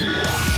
Yeah.